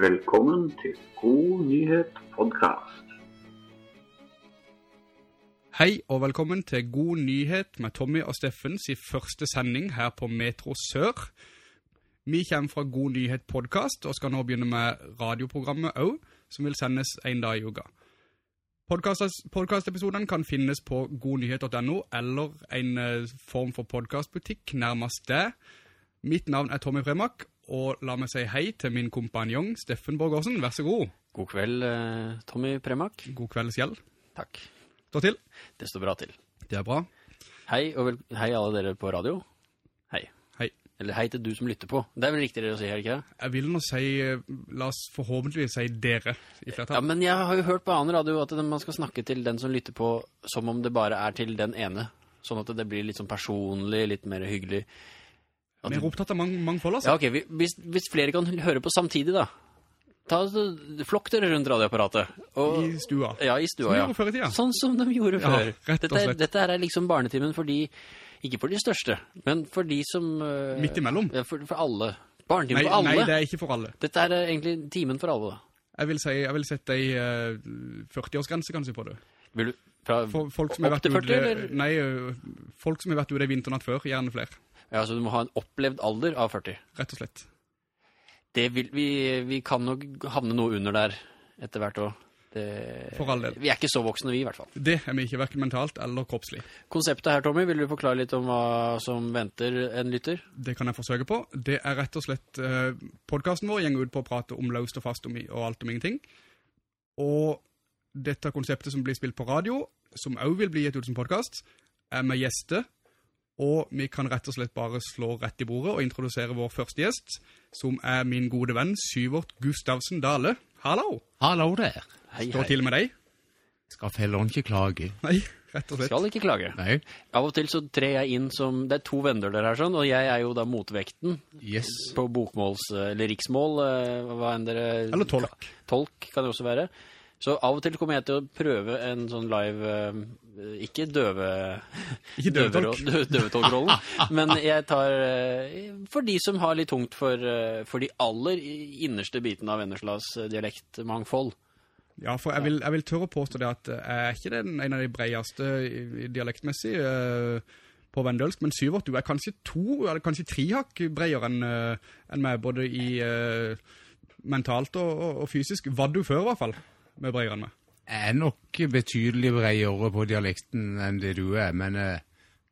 Velkommen til God nyhet podcast. Hei og velkommen til God nyhet med Tommy og Steffens i første sending her på Metro Sør. Vi kommer fra God nyhet podcast og skal nå begynne med radioprogrammet også, som vil sendes en dag i uka. Podcastepisodene kan finnes på godnyhet.no eller en eh, form for podcastbutikk nærmest det. Mitt navn er Tommy Fremak, og la meg si hei til min kompanjong Steffen Borgårdsen. Vær så god. God kveld, eh, Tommy Premak. God kveld, Kjell. Takk. Stå til. Det står bra til. Det er bra. Hei, og hei alle dere på radio. Hei. Hei. Eller hei til du som lytter på. Det er vel riktigere å si, er ikke det? Jeg vil nå si, eh, la oss forhåpentligvis si dere i Ja, men jeg har jo hørt på annen radio at man skal snakke til den som lytter på som om det bare er til den ene. Sånn at det blir litt sånn personlig, litt mer hyggelig. At Vi er opptatt av mang mangfold, altså. Ja, ok, hvis, hvis flere kan høre på samtidig da, ta, flokk dere rundt radioapparatet. Og, I stua. Ja, i stua, ja. før ja. Sånn som de gjorde Ja, før. rett og dette, er, slett. dette her er liksom barnetimen for de, ikke for de største, men for de som... Uh, Midt imellom. Ja, for, for alle. Barnetimen Nei, for alle. nei, det er ikke for alle. Dette er eh, egentlig timen for alle. da. Jeg vil, si, jeg vil sette ei uh, 40-årsgrense kanskje på det. Vil du, fra, folk som har vært til 40, ute? Nei, eh, folk som har vært ute i vinternatt før, gjerne flere, ja, så du må ha en opplevd alder av 40. rett og slett. Det vil, vi, vi kan nok havne noe under der etter hvert. Det, For all del. Vi er ikke så voksne vi i hvert fall. Det er vi ikke hverken mentalt eller kroppslig. Konseptet her, Tommy, vil du forklare litt om hva som venter en lytter? Det kan jeg forsøke på. Det er rett og slett eh, podcasten vår gjenger ut på å prate om løst og fast om, og alt om ingenting. Og dette konseptet som blir spilt på radio, som også vil bli gitt ut som podcast, er med gjester, og vi kan rett og slett bare slå rett i bordet og introdusere vår første gjest, som er min gode venn Syvert Gustavsen Dale. Hallo! Hallo der. Hei, Står hei. til med deg? Skal felleren ikke klage? Nei, rett og slett. Skal ikke klage. Nei. Av og til så trer jeg inn som, det er to venner der her sånn, og jeg er jo da motvekten Yes. på bokmåls, eller riksmål, eh, hva enn dere... Eller tolk. Tolk kan det også være. Så av og til kommer jeg til å prøve en sånn live, eh, ikke døve... Ikke døvetolk. Døvetolkrollen, men jeg tar, eh, for de som har litt tungt for, eh, for de aller innerste bitene av Venneslas dialektmangfold. Ja, for jeg vil, jeg vil tørre å påstå det at jeg er ikke den, en av de bredeste dialektmessig på vendølsk, men Syvert, du er kanskje to, eller kanskje tre hakk bredere enn en meg, både i mentalt og, og, og fysisk. Var du før i hvert fall, med breiere enn? Jeg er nok betydelig bredere på dialekten enn det du er, men eh,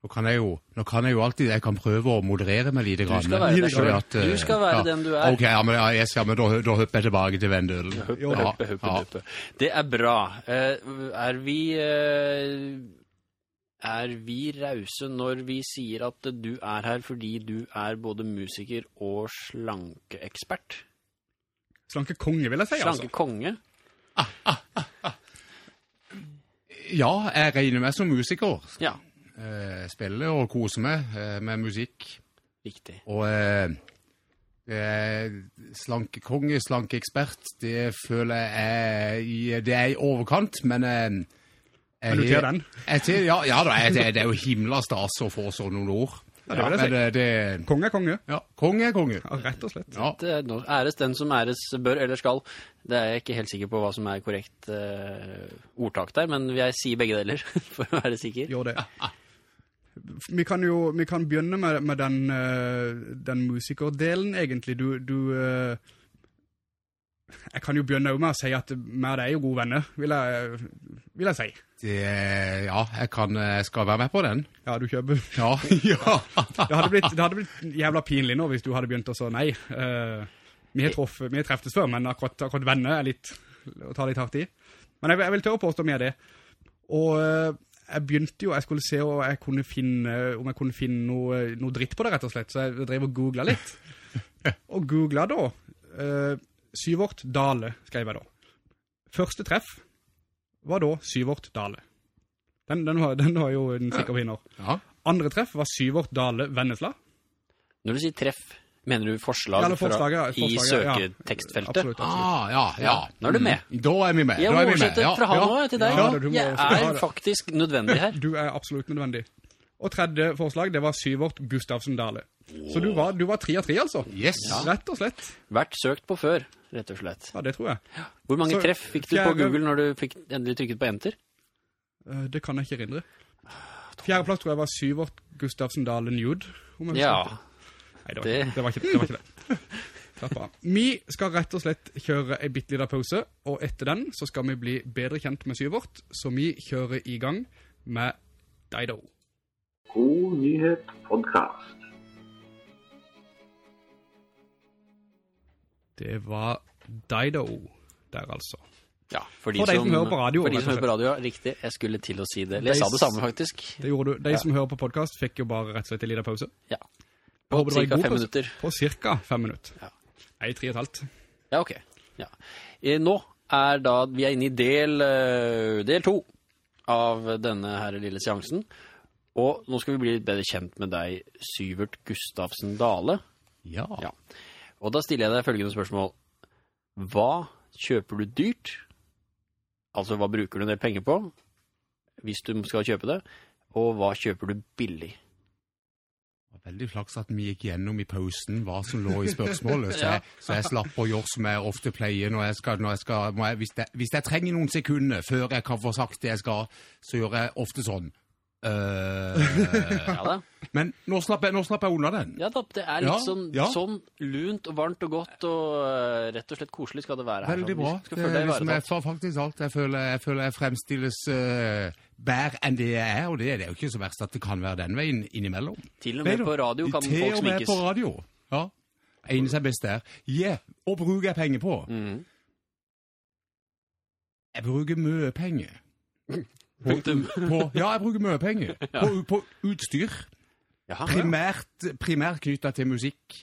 nå kan jeg jo, nå kan jeg jo alltid, jeg kan prøve å moderere meg litt. Du grann, skal være deg at, eh, Du skal være den du er. Ok, ja, men, ja, jeg skal, men da, da hopper jeg tilbake til Vendølen. Høppe, Ja, høppe, høppe. ja. huppe. Det er bra. Eh, er vi eh, er vi rause når vi sier at du er her fordi du er både musiker og slankeekspert? Slanke konge, vil jeg si, altså. Ja, jeg regner meg som musiker. Ja, Eh, spiller og koser meg eh, med musikk. riktig. Og eh, slankekonge, slankeekspert, det føler jeg er i, det er i overkant, men eh, Men du jeg- tar den? Jeg jeg, ja, ja da, jeg, det, det er jo himla stas å få sånne ord. Ja, det vil jeg si. men eh, det, Konge er konge. ja, konge er konge. Ja, rett og slett. Ja, Det er æres den som æres bør eller skal. Det er jeg ikke helt sikker på hva som er korrekt uh, ordtak der, men jeg sier begge deler, for å være sikker. Gjør det. Vi kan jo vi kan begynne med, med den, uh, den musikerdelen, egentlig. Du, du eh, Jeg kan jo begynne med å si at vi og deg er jo gode venner, vil jeg, vil jeg si. det, ja, jeg kan, jeg skal være med på den. Ja, du kjøper. Ja, ja. Det hadde blitt, det hadde blitt jævla pinlig nå hvis du hadde begynt å si nei. Uh, vi har treffet oss treftes før, men akkurat, akkurat venner er litt, å ta litt hardt i. Men jeg, jeg vil tørre påstå mye av det. Og eh, jeg begynte jo, jeg skulle se om jeg kunne finne, om jeg kunne finne noe, noe dritt på det rett og slett, så jeg drev og googlet litt. Og googlet da, eh, Syvort Dale, skrev jeg da. Første treff var da Syvort Dale. Den, den, var, den var jo en sikker vinner. ja. Andre treff var Syvort Dale Vennesla. Når du sier treff, mener du forslag, Ja, forslaget, fra, i forslaget, ja. Absolutt, absolutt. Ah, ja, ja. Nå er du med. Mm, Da er vi med. Jeg må er Ja, fra han nå til deg. Jeg er faktisk nødvendig her. Du er absolutt nødvendig. Og tredje forslag, det var Syvort Gustavsen Dale. Så du var, du var tre av tre, altså. Yes. Rett og slett. Vært søkt på før, rett og slett. Ja, det tror jeg. Hvor mange Så, treff fikk du på Google når du fikk endelig trykket på enter? Eh, Det kan jeg ikke erindre. Fjerdeplass tror jeg var Syvort Gustavsen Dale Nude. Ja. Nei, det var, det- ikke, det var ikke det. Var ikke det. Slapp av. Vi skal rett og slett kjøre en bitte liten pause, og etter den så skal vi bli bedre kjent med Syvort, så vi kjører i gang med Dido. God nyhet podkast. Det var Dido der, altså. ja for de, For de som hører på radio, For de som hører på radio, riktig. Jeg skulle til å si det. Eller De sa det samme, faktisk. Det gjorde du. De som hører på podkast fikk jo bare rett og slett en liten pause. Ja. På cirka fem pause. minutter. På cirka fem minutter. Ja. Nei, tre og et halvt. Ja, ok. Ja. Eh, Nå er da, vi er inne i del, eh, del to av denne her lille seansen. Og nå skal vi bli litt bedre kjent med deg, Syvert Gustavsen Dale. Ja. Ja. Og da stiller jeg deg følgende spørsmål. Hva kjøper du dyrt? Altså, hva bruker du en del penger på? Hvis du skal kjøpe det. Og hva kjøper du billig? Det var Veldig flaks at vi gikk gjennom i pausen hva som lå i spørsmålet, så jeg, så jeg slapp å gjøre som jeg ofte pleier når jeg skal, når jeg skal jeg, hvis, jeg, hvis jeg trenger noen sekunder før jeg kan få sagt det jeg skal, så gjør jeg ofte sånn. Ja da. men nå slapp, jeg, nå slapp jeg unna den. Ja da, det er litt Ja, sånn, ja. sånn lunt og varmt og godt og eh, rett og slett koselig skal det være her. Veldig sånn. bra. Det er liksom, jeg, faktisk alt. Jeg føler jeg, føler jeg fremstilles uh, bedre enn det jeg er, og det, det er jo ikke så verst at det kan være den veien innimellom. Til og med på radio kan Til folk og med sminkes. på radio. Ja. Egner seg best der. Ja, og bruker jeg penger på? Mm. Jeg bruker mye penger. Punktum. På, ja, jeg bruker mye penger. På, på utstyr. Jaha, Primært, primært knytta til musikk.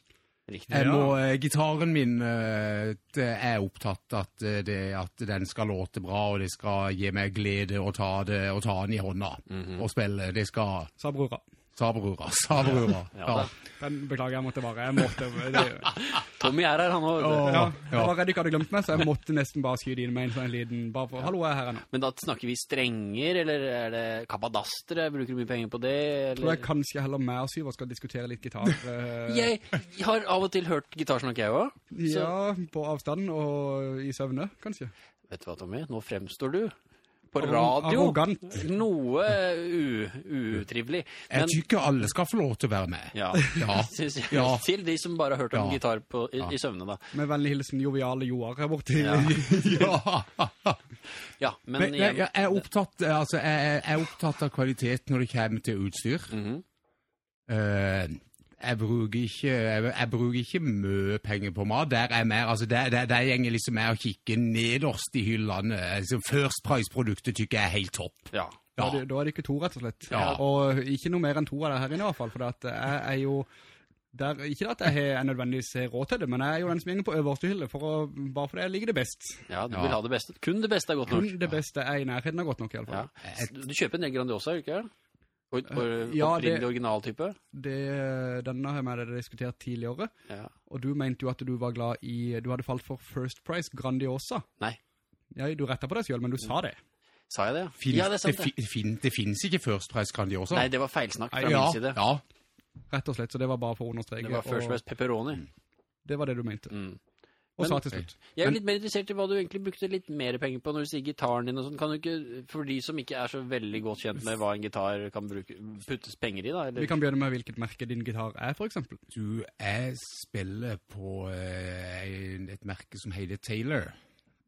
riktig. Jeg må, ja. gitaren min eh, det er opptatt at, eh, det, at den skal låte bra, og det skal gi meg glede å ta, det, å ta den i hånda og spille. Det skal Sa brora. Sa brura. Ja Ja. Den beklager, jeg måtte bare, jeg måtte, det, Tommy er her, han òg. Åh. ja, jeg var redd jeg ikke hadde glemt meg, så jeg måtte nesten bare skyde inn med en sånn liten, bare for, hallo, jeg er her nå. Men da snakker vi strenger, eller er det kabadastere? Bruker du mye penger på det? Tror Eller? jeg kanskje heller meg og Syver skal diskutere litt gitar. eh, Jeg har av og til hørt gitarsnakk, jeg òg. Ja, på avstand og i søvne, kanskje. Vet du hva, Tommy? Nå fremstår du på radio arrogant. noe utrivelig. Jeg tykker alle skal få lov til å være med. ja, Ja. synes jeg. Ja. Til de som bare har hørt om Ja. gitar på, i, i søvne, da. Med vennlig hilsen joviale Joar her borte. Ja. ja. Ja, men, Men jeg, jeg, er opptatt, altså, jeg, jeg er opptatt av kvalitet når det kommer til utstyr. Mhm. Eh, jeg bruker ikke jeg, jeg bruker ikke mye penger på mat. Der er mer, altså der, der, der gjenger liksom jeg og kikker nederst i hyllene. Altså, First Price-produktet tykker jeg er helt topp. Ja. Da, Ja. er det, da er det ikke to, rett og slett. Ja. Og ikke noe mer enn to av det her inne, i hvert fall. For at jeg er jo der, Ikke at jeg har- nødvendigvis råd til det, men jeg er jo den som gjenger på øverste hylle, for å, bare fordi jeg liker det best. ja, du Ja. vil ha det beste. Kun det beste er godt nok. Kun det beste er i nærheten av godt nok, i Ja. fall. Du kjøper en del Grandiosa, ikke og, og, Ja, Opprinnelig det- originaltype? Det, denne har deg diskutert tidligere, Ja. og du mente jo at du var glad i Du hadde falt for First Price Grandiosa. Nei. Ja, du rettet på deg selv, men du sa det. Sa jeg det? Finns, ja, det er sant, det, det. fin, det finnes ikke First Price Grandiosa. Nei, det var feilsnakk fra ja, min side. ja, Rett og slett, så det var bare for å understreke. Det var First Price Pepperoni. Det var det du mente. Mm. Og sa til slutt. Jeg er Men- litt mer interessert i hva du egentlig brukte litt mer penger på når du sier gitaren din og sånn. Kan du ikke, for de som ikke er så veldig godt kjent med hva en gitar kan bruke, puttes penger i, da? Eller? Vi kan begynne med hvilket merke din gitar er, for eksempel. Du, jeg spiller på eh, et merke som heter Taylor.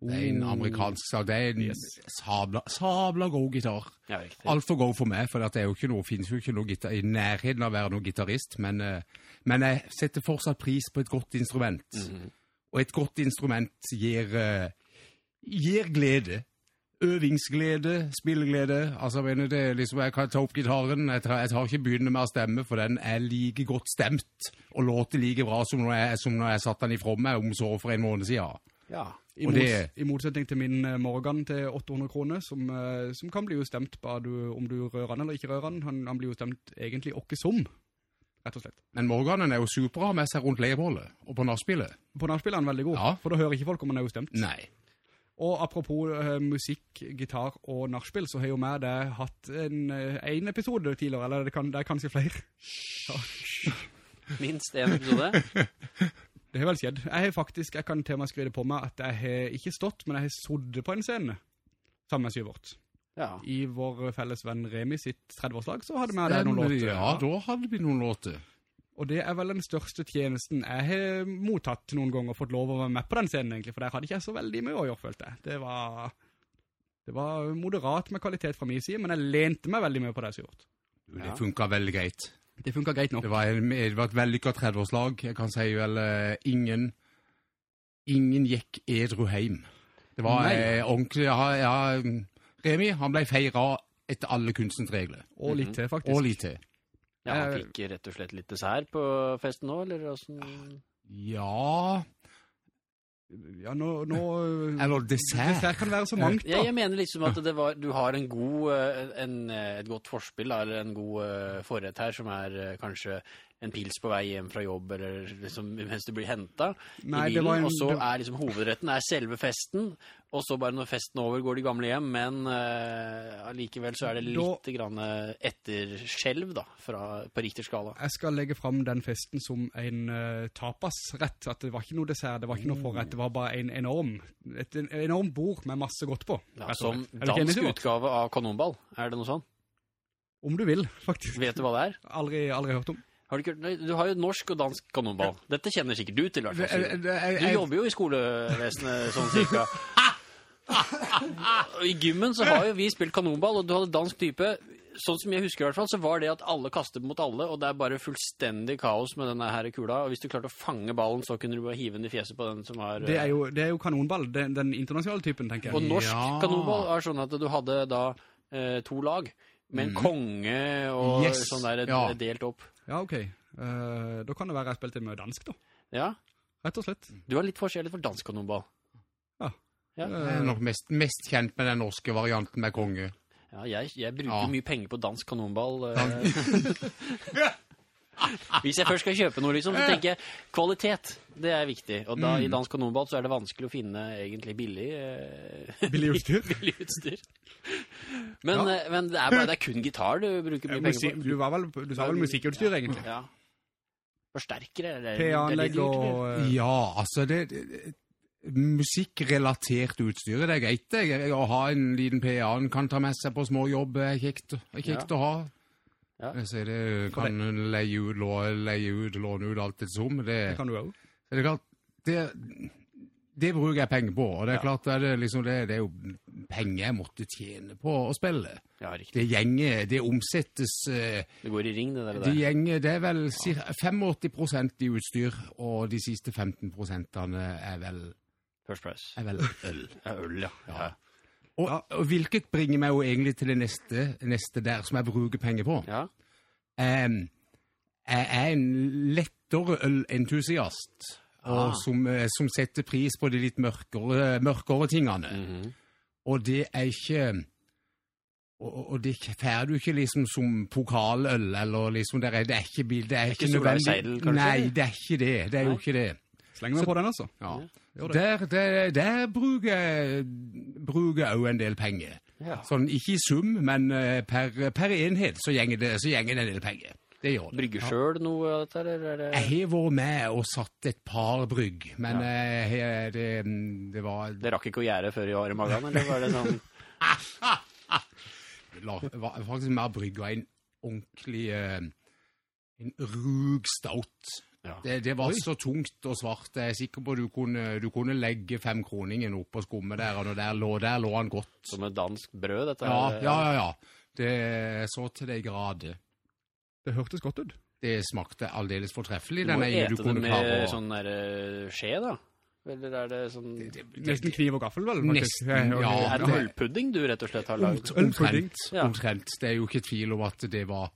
Det er en Oh. amerikansk sak. Det er en Yes. sabla, sabla god gitar. Ja. Altfor god for meg, for det er jo ikke noe, finnes jo ikke noe gitar, i nærheten av å være noen gitarist. Men, eh, men jeg setter fortsatt pris på et godt instrument. Mhm. Og et godt instrument gir, eh, gir glede. Øvingsglede, spilleglede. Altså, jeg mener det liksom, jeg kan ta opp gitaren. Jeg tar, jeg tar ikke begynne med å stemme, for den er like godt stemt og låter like bra som når jeg, som når jeg satte den ifra meg om så for en måned siden. Ja. I, mot, det- I motsetning til min eh, Morgan til 800 kroner, som, eh, som kan bli jo stemt du, om du rører han eller ikke rører han. Han, han blir jo stemt egentlig åkke som, rett og slett. Men Morganen er jo super å ha med seg rundt leirbollet og på nachspielet. På narspillet er han veldig god, Ja. for da hører ikke folk om han er jo stemt. Nei. Og apropos uh, musikk, gitar og nachspiel, så har jo med det hatt en, eh, en episode tidligere, eller det, kan, det er kanskje flere. Minst en episode. Det har vel skjedd. Jeg har faktisk, jeg kan til og med på meg at jeg har ikke stått, men jeg har soddet på en scene sammen med Syvort. Ja. I vår felles venn Remi sitt 30-årslag, så hadde vi det noen låter. Ja, da hadde vi noen låter. Og det er vel den største tjenesten jeg har mottatt noen ganger og fått lov å være med på den scenen egentlig, for der hadde ikke jeg så veldig mye å gjøre, følte jeg. Det var, det var moderat med kvalitet fra min side, men jeg lente meg veldig mye på det, Syvort. Det Ja. funka veldig greit. Det funket greit nok. Det var, en, det var et vellykka 30-årslag. Jeg kan si vel eh, ingen Ingen gikk edru hjem. Det var eh, ordentlig ja, ja, Remi han ble feira etter alle kunstens regler. Og litt til, faktisk. Og litt til. ja, Han Eh, fikk rett og slett litt dessert på festen nå, eller åssen? Ja Ja, nå... nå Eller dessert. Dessert kan være så mangt, Ja, da. jeg mener liksom at det var, du har en god, eh, en, eh, et godt forspill, eller en god eh, forrett her, som er eh, kanskje en pils på vei hjem fra jobb, eller liksom mens du blir hentet Nei, i bilen, en- og så er liksom hovedretten er selve festen, og så bare når festen er over går de gamle hjem, men eh, allikevel så er det Da- litt grann eh, etterskjelv da, fra, på riktig skala. Jeg skal legge frem den festen som en uh, tapasrett, at det var ikke noe dessert, det var ikke noe forrett, det var bare en enorm, et en enorm bord med masse godt på. Ja, som dansk utgave av kanonball, er det noe sånn? Om du vil, faktisk. Vet du hva det er? Aldri, aldri hørt om. Har du, du har jo norsk og dansk kanonball. Dette kjenner sikkert du til, hvertfall hvert fall. Du jobber jo i skolevesenet sånn cirka. I gymmen så har jo vi spilt kanonball, og du hadde dansk type. Sånn som jeg husker i hvert fall, så var det at alle kaster mot alle, og det er bare fullstendig kaos med denne her kula. Og hvis du klarte å fange ballen, så kunne du bare hive den i fjeset på den som har Det er jo, det er jo kanonball, den, den internasjonale typen, tenker jeg. Og norsk Ja. kanonball er sånn at du hadde da eh, to lag, med en konge og Yes, sånn der ja. delt opp. Ja, ok. Eh, da kan det være jeg spilte med dansk, da. Ja, Rett og slett. du har litt forskjellig for dansk kanonball. Ja. Ja. jeg er nok mest, mest kjent med den norske varianten med konge. Ja, jeg, jeg bruker Ja. mye penger på dansk kanonball. eh. Hvis jeg først skal kjøpe noe, liksom, så tenker jeg kvalitet. Det er viktig. Og da i dansk kanonbad så er det vanskelig å finne egentlig billig, eh, Billig utstyr. billig utstyr. Men, ja. men det, er bare, det er kun gitar du bruker mye Musikk, penger på. du var vel, du sa vel musikkutstyr, egentlig? Ja. Forsterkere? eller- PA-anlegg og... eh, Ja, altså det, det, Musikkrelatert utstyr, det er greit. det. Å ha en liten PA en kan ta med seg på småjobb er kjekt, er kjekt å ha. Ja. Så det kan leie ut, lå- leie ut, låne ut alt etter som. Det, Det kan du òg. det er klart, det, det bruker jeg penger på. Og det er klart, det er, liksom, det, det er jo penger jeg måtte tjene på å spille. Ja, riktig. Det gjenger, det omsettes eh, Det går i ring, det der. Det gjenger, det er vel ja. 85 i utstyr, og de siste 15 prosentene er vel, First price. er vel øl. Ja, øl, ja. ja. Og, og hvilket bringer meg jo egentlig til det neste, neste der som jeg bruker penger på. ja. Um, jeg er en lettere ølentusiast, Ah. som, eh, som setter pris på de litt mørkere, mørkere tingene. Mhm. Og det er ikke og, og det får du ikke liksom som pokaløl, eller liksom det er, det er ikke, bil- det er ikke, ikke Solveig nødvendig. Seidel, kanskje? Nei, det er ikke det. Det er jo ikke det. Sleng meg på den, altså. Ja. Der, der, der bruker jeg også òg en del penger. Ja. Sånn ikke i sum, men eh, per, per enhet så gjenger det, så gjenger det en del penger. Det gjør det. Brygger sjøl noe av dette, eller er det Jeg har vært med og satt et par brygg, men ja. jeg, det, det var Det rakk ikke å gjøre før i år i magen, eller var det sånn Det var faktisk mer brygga en ordentlig eh, En rug stout. Ja. Det, det var så tungt og svart. Jeg er sikker på du kunne, du kunne legge femkroningen opp og skummet der, og der lå, der lå han godt. Som et dansk brød, dette Ja, her. ja, ja. ja. Det så til de grader. Det hørtes godt ut. Det smakte aldeles fortreffelig. Du må ete det med og... sånn der eh, skje, da? Eller er det sånn Nesten kniv og gaffel, vel? Nesten, ja. Er det ølpudding du rett og slett har lagd? Omtrent. Ja. Omtrent. Det er jo ikke tvil om at det var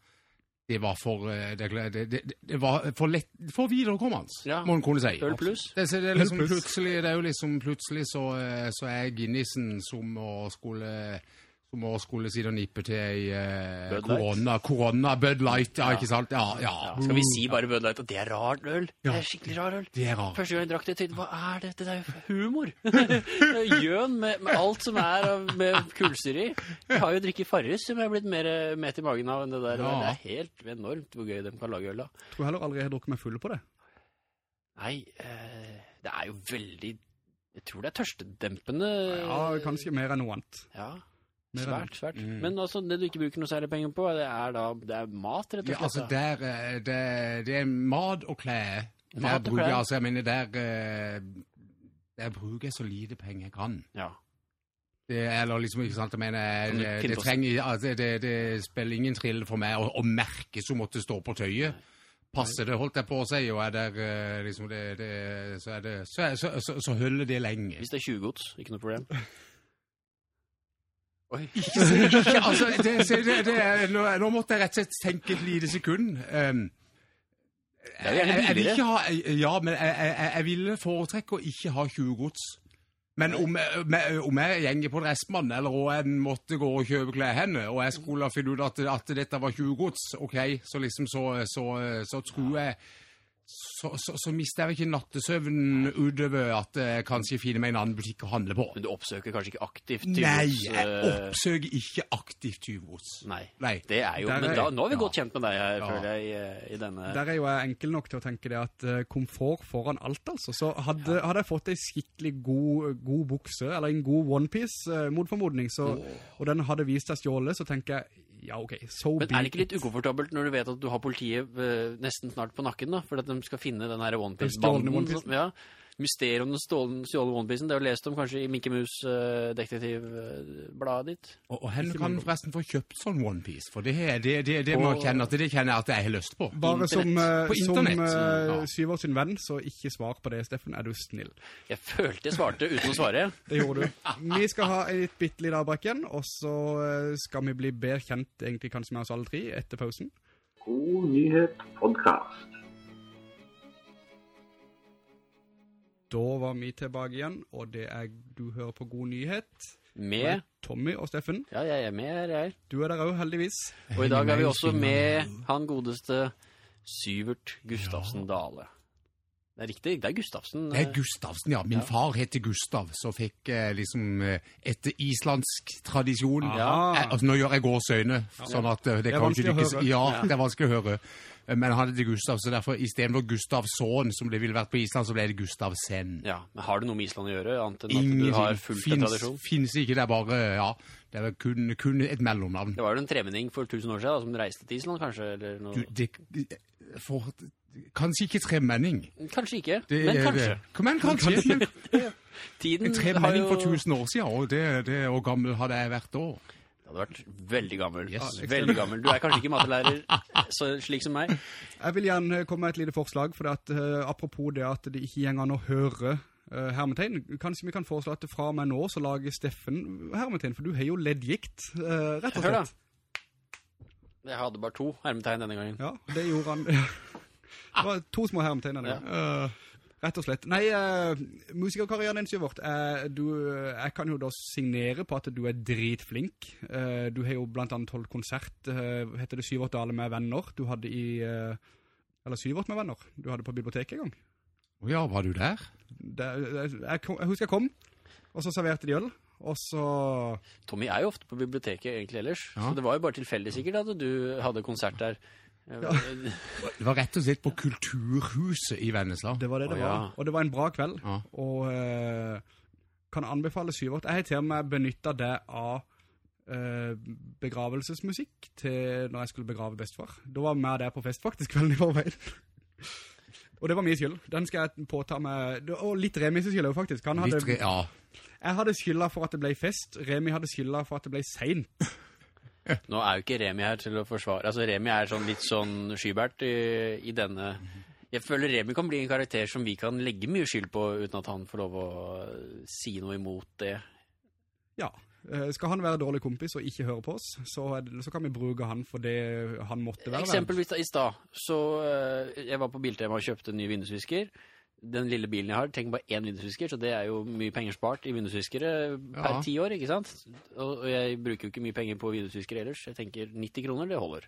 det var for eh, Det, det, det, var for lett For viderekommende, Ja. må en kunne si. Øl pluss? Det, det, er liksom plutselig, det er jo liksom plutselig så, eh, så er Guinnessen som å skulle som å skulle sitte og nippe til ei eh, korona, korona, Bud Light, ja, ikke sant? Ja, ja. Skal vi si bare Bud Light? Og det er rart øl. Det er skikkelig rar øl. Det er rart. Første gang jeg drakk det, tenkte hva er dette? Det er jo humor. Gjøn med, med alt som er med kullsyre i. Jeg har jo drikket Farris, som jeg er blitt mer eh, met i magen av enn det der. Det er helt enormt hvor gøy de kan lage øl da. Tror heller aldri jeg har drukket meg full på det. Nei, eh, det er jo veldig Jeg tror det er tørstedempende. Ja, kanskje mer enn noe annet. Ja, svært, svært. Mm. Men altså, det du ikke bruker noe særlig penger på, det er da det er mat, rett og slett? Ja, altså, der, eh, det, det er mat og klær. Der Mat og bruker klær. altså, jeg mener, der, eh, der bruker jeg så lite penger jeg kan. Ja. Det, eller liksom, ikke sant, jeg mener, Kan det, det, trenger, altså, det, det spiller ingen trille for meg å, å merke som måtte stå på tøyet. Passer det, holdt jeg på å si, og er der, eh, liksom, det, det, så er det, så, så, så, så holder det lenge. Hvis det er 20 gods, ikke noe problem. Ikke, ikke, altså, det, det, det, nå, nå måtte jeg rett og slett tenke et lite sekund. Um, jo gjerne jeg, jeg vil ikke ha, ja, men jeg, jeg, jeg ville foretrekke å ikke ha 20 gods. Men om, jeg- om jeg gjenger på Dressmann, eller om jeg måtte gå og kjøpe klær henne, og jeg skulle finne ut at, at dette var 20 gods, ok, så liksom så, så, så tror jeg så, så, så mister jeg ikke nattesøvnen utover at jeg kanskje finner meg en annen butikk å handle på. Men du oppsøker kanskje ikke aktivt Nei, jeg eh, oppsøker ikke aktivt tyvgods. Nei. Nei. Det er jo, Der men er- da, nå har vi ja. godt kjent med deg her, Ja. føler jeg, i, i denne... Der er jo jeg enkel nok til å tenke det at eh, komfort foran alt, altså. Så hadde, hadde jeg fått en skikkelig god, god bukse, eller en god onepiece, uh, mot formodning, så, og den hadde vist seg stjålet, så tenker jeg, ja, ok, so Men er det ikke litt ukomfortabelt når du vet at du har politiet eh, nesten snart på nakken da, for at de skal finne den her One Piece-banden? Ja, mysteriet om den stjålne, OnePiecen, det har du lest om kanskje i Minky Mus uh, detektivbladet ditt. Og, og henne kan forresten få kjøpt sånn OnePiece, for det, det, det, det må jeg kjenne at det kjenner jeg at jeg har lyst på. Bare som, eh, På som uh, ja. Sin venn, så ikke svar på det, Steffen, er du snill. Jeg følte jeg svarte uten å svare. Det gjorde du. Vi skal ha et bitte avbrekk igjen, og så eh, skal vi bli bedre kjent, egentlig kanskje med oss alle tre, etter pausen. God nyhet podkast. Da var vi tilbake igjen, og det er du hører på God Nyhet. Med Tommy og Steffen. Ja, jeg er med her, jeg. Du er der også, heldigvis. Og i dag er vi også med med han godeste Syvert Gustavsen Dale. Det er riktig, det er Gustavsen. Det er Gustavsen, ja. Min far heter Gustav, så fikk jeg liksom eh, etter islandsk tradisjon Ja. jeg, altså, Nå gjør jeg gåsøyne, sånn at eh, det, Det er kan ikke dykkes Ja, det er vanskelig å høre. Eh, Men han heter Gustav, så derfor istedenfor Gustavsson, som det ville vært på Island, så ble det Gustavsen. Ja, men har det noe med Island å gjøre, annet enn at du har fulgt en tradisjon? Fins ikke, det er bare Ja, det er kun, kun et mellomnavn. Det var jo en tremenning for tusen år siden da, som reiste til Island, kanskje? Eller noe. Du, det, for, kanskje ikke tremenning. Kanskje ikke, Det men kanskje. kanskje. Men kanskje. Men, Tiden tremenning jo... for 1000 år siden, og det, det, og gammel hadde jeg vært da? Det hadde vært veldig gammel. Yes. veldig gammel. Du er kanskje ikke mattelærer så, slik som meg. Jeg vil gjerne komme med et lite forslag, for at, uh, apropos det at det ikke gjenger an å høre uh, hermetegn, kanskje vi kan foreslå at fra meg nå så lager Steffen hermetegn, for du har jo leddgikt, uh, rett og slett. Hør da. Jeg hadde bare to hermetegn denne gangen. Ja, det gjorde han. det var to små hermetegn der. Ja. Uh, rett og slett. Nei, uh, musikerkarrieren din, Syvert, uh, du, jeg kan jo da signere på at du er dritflink. Uh, du har jo blant annet holdt konsert, uh, heter det Syvert Dale med venner. Du hadde i, eh, eller Syvert med venner, du hadde på biblioteket en gang. Å ja, var du der? der jeg, jeg, kom, jeg husker jeg kom, og så serverte de øl, og så... Tommy er jo ofte på biblioteket egentlig ellers, Ja. så det var jo bare tilfeldig sikkert at du hadde konsert der. Det var rett og slett på Kulturhuset i Vennesla. Det var det det oh, ja. var. Og det var en bra kveld. Ja. Og eh, kan anbefale Syvert. Jeg har til og med benyttet det av eh, begravelsesmusikk til når jeg skulle begrave bestefar. Da var vi med der på fest faktisk kvelden i forveien. Og det var min skyld. Den skal jeg påta meg. Og litt Remi sin skyld også, faktisk. Han hadde, Litt re ja. jeg hadde skylda for at det ble fest. Remi hadde skylda for at det ble sent. Nå er jo ikke Remi her til å forsvare. Altså Remi er sånn litt sånn skybert i, i denne Jeg føler Remi kan bli en karakter som vi kan legge mye skyld på uten at han får lov å si noe imot det. Ja. Eh, Skal han være dårlig kompis og ikke høre på oss, så, så kan vi bruke han for det han måtte være. Eksempelvis i stad, så eh, jeg var på Biltema og kjøpte en ny vindusvisker. Den lille bilen jeg har, trenger bare én vindusvisker, så det er jo mye penger spart i vindusviskere per Ja. ti år, ikke sant? Og, og jeg bruker jo ikke mye penger på vindusviskere ellers. Jeg tenker 90 kroner, det holder.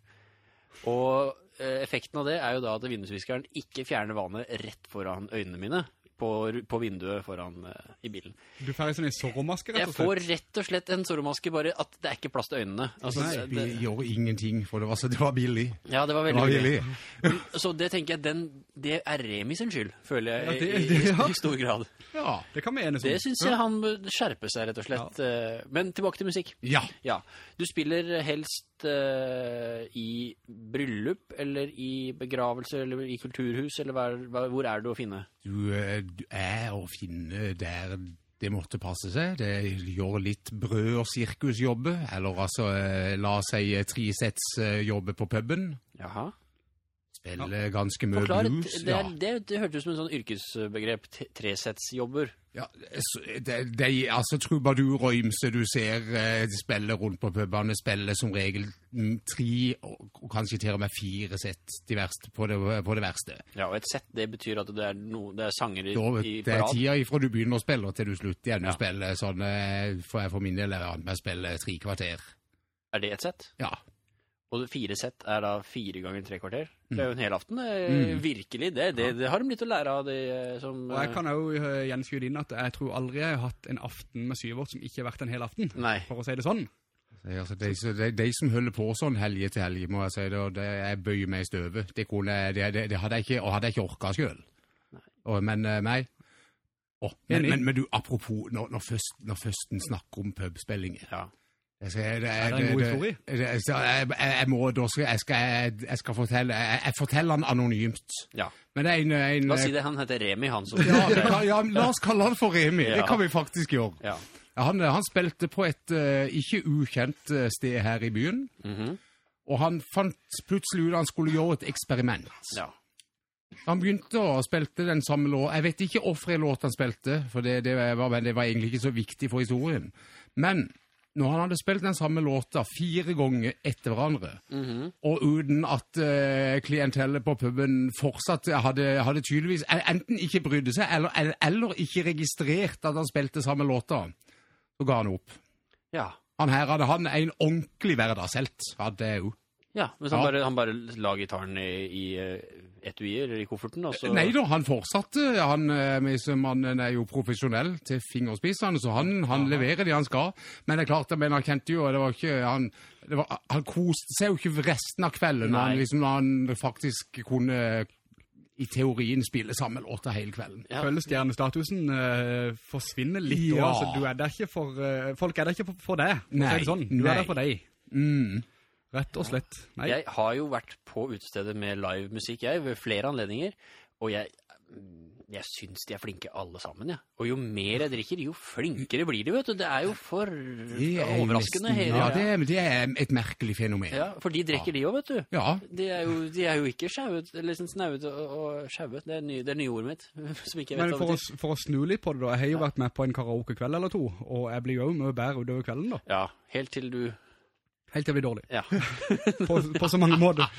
Og eh, effekten av det er jo da at vindusviskeren ikke fjerner vannet rett foran øynene mine på, på vinduet foran uh, i bilen. Du får en sånn en rett og slett? Jeg får rett og slett en Zorro-maske, bare at det er ikke plass til øynene. Altså, Nei, vi det, gjorde ingenting, for det var, så, det var billig. ja, det var Det var billig. Så det tenker jeg, den, det er Remi sin skyld, føler jeg, Ja, det- i, i stor grad. Ja. Det kan vi enes om. Det synes jeg han skjerper seg, rett og slett. Eh, Men tilbake til musikk. Ja. Ja. Du spiller helst eh, i bryllup, eller i begravelse, eller i kulturhus, eller hva, hva, hvor er du å finne? Du, eh, du er å finne der det måtte passe seg. Det gjør litt brød- og sirkusjobbe, eller altså eh, la oss si, tresets eh, på puben. Jaha. Spille ganske mye blues. det, Ja. er, det, det hørtes ut som en sånn yrkesbegrep. t- Tresettsjobber. Ja, så det, det, altså trubadur og ymse du ser eh, spille rundt på pubene, spiller som regel mm, tre og, kanskje til og med fire sett de verste, på, det, på det verste. Ja, og et sett, det betyr at det er, no, det er sanger i, Da, i det er tida ifra du begynner å spille til du slutter igjen å Ja. spille sånn, eh, for, for min del er det annet med å spille tre kvarter. Er det et sett? Ja. Og fire sett er da fire ganger tre kvarter. Det er jo en hel aften. mm. Virkelig. Det, det, det har de litt å lære av, de eh, som Og jeg eh, kan jo uh, gjenskyde inn at jeg tror aldri jeg har hatt en aften med syvårt som ikke har vært en hel aften, Nei. for å si det sånn. Er Altså, de, de, de som holder på sånn helge til helge, må jeg si det, og det jeg bøyer meg i støvet. Det, det, det, det hadde jeg ikke, og hadde jeg ikke orka sjøl. Men eh, nei. Å, men, men, men du, apropos, når, når, først, når først en snakker om pubspillinger Ja. Det, Er det en god historie? det, det, jeg, må, da skal, jeg, skal, jeg, jeg skal fortelle jeg, jeg forteller han anonymt. ja. Men det er en, en La oss si det. Han heter Remi, han som Ja, kan, ja, la oss kalle han for Remi. Ja. Det kan vi faktisk gjøre. Ja. Han, han spilte på et uh, ikke ukjent eh, sted her i byen. Mhm. Og han fant plutselig ut at han skulle gjøre et eksperiment. ja. Han begynte å spilte den samme låta. Jeg vet ikke hvilken låt han spilte, for det, det, var, men det var egentlig ikke så viktig for historien. Men når han hadde spilt den samme låta fire ganger etter hverandre, Mhm. og uten at uh, klientellet på puben fortsatt hadde, hadde tydeligvis enten ikke brydde seg, eller, eller, eller ikke registrert at han spilte samme låta, så ga han opp. ja. Han her hadde han en ordentlig hverdagshelt, hadde jeg jo. Ja, men han, Ja. bare, han bare la gitaren i, i etuier eller i kofferten, og Nei da, han fortsatte. Han, eh, liksom, han er jo profesjonell til fingerspissene, så han, han leverer det han skal. Men det er klart, men han kjente jo, det var ikke, han, det var, han koste seg jo ikke resten av kvelden, når han, liksom, han faktisk kunne i teorien spille samme låta hele kvelden. Ja. Føler stjernestatusen eh, forsvinner litt Ja. også, så du er der ikke for, eh, folk er der ikke for, for deg, for Nei, si det sånn. Du nei. er der for deg, Mm. Rett og slett. Nei, Jeg har jo vært på utestedet med live musikk, jeg, ved flere anledninger, og jeg, jeg syns de er flinke alle sammen, ja. Og jo mer jeg drikker, jo flinkere blir de, vet du. Det er jo for er overraskende. nesten- Ja, det, er- det er et merkelig fenomen. ja, for de drikker de òg, vet du. Ja, De er jo, de er jo ikke sjauet, eller sånn snauet og, og sjauet. Det ny- det er nye ordet mitt, som ikke jeg Men for å, for å snu litt på det da, jeg har jo vært med på en karaoke-kveld eller to, og jeg blir jo mye bedre utover kvelden da. Ja, helt til du Helt til jeg blir dårlig. Ja. På, på så mange måter.